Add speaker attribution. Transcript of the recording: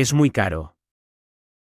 Speaker 1: Es muy caro.